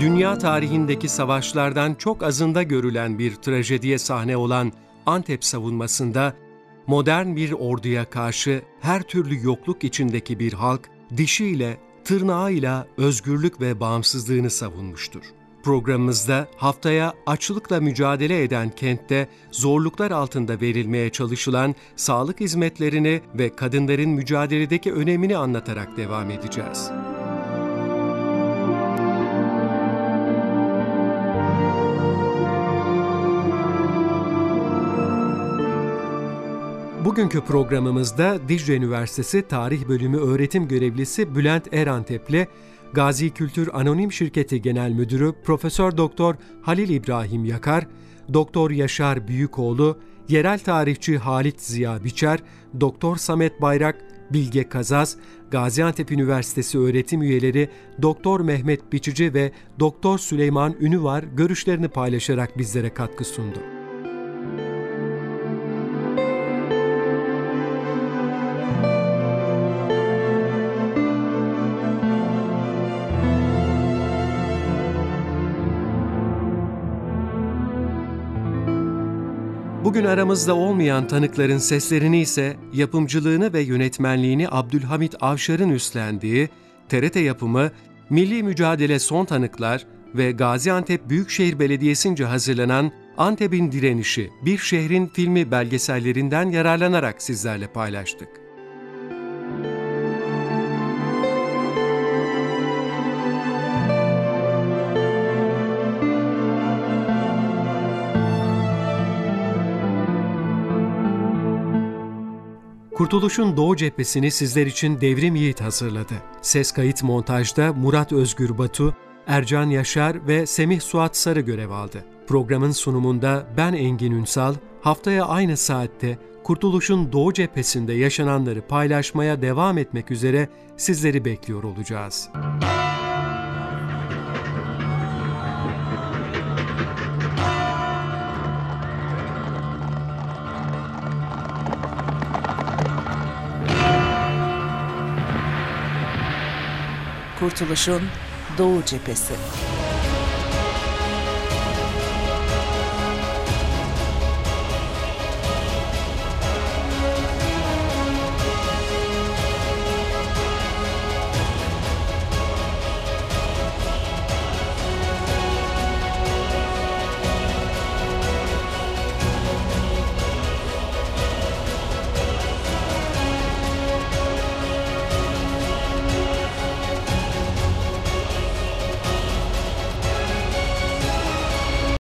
dünya tarihindeki savaşlardan çok azında görülen bir trajediye sahne olan Antep savunmasında modern bir orduya karşı her türlü yokluk içindeki bir halk dişiyle, tırnağıyla özgürlük ve bağımsızlığını savunmuştur. Programımızda haftaya açlıkla mücadele eden kentte zorluklar altında verilmeye çalışılan sağlık hizmetlerini ve kadınların mücadeledeki önemini anlatarak devam edeceğiz. Bugünkü programımızda Dicle Üniversitesi Tarih Bölümü öğretim görevlisi Bülent Erantep'le Gazi Kültür Anonim Şirketi Genel Müdürü Profesör Doktor Halil İbrahim Yakar, Doktor Yaşar Büyükoğlu, yerel tarihçi Halit Ziya Biçer, Doktor Samet Bayrak, Bilge Kazaz, Gaziantep Üniversitesi öğretim üyeleri Doktor Mehmet Biçici ve Doktor Süleyman Ünüvar görüşlerini paylaşarak bizlere katkı sundu. Bugün aramızda olmayan tanıkların seslerini ise yapımcılığını ve yönetmenliğini Abdülhamit Avşar'ın üstlendiği TRT yapımı Milli Mücadele Son Tanıklar ve Gaziantep Büyükşehir Belediyesi'nce hazırlanan Antep'in Direnişi Bir Şehrin Filmi belgesellerinden yararlanarak sizlerle paylaştık. Kurtuluş'un Doğu cephesini sizler için Devrim Yiğit hazırladı. Ses kayıt montajda Murat Özgür Batu, Ercan Yaşar ve Semih Suat Sarı görev aldı. Programın sunumunda ben Engin Ünsal, haftaya aynı saatte Kurtuluş'un Doğu cephesinde yaşananları paylaşmaya devam etmek üzere sizleri bekliyor olacağız. Kurtuluşun Doğu Cephesi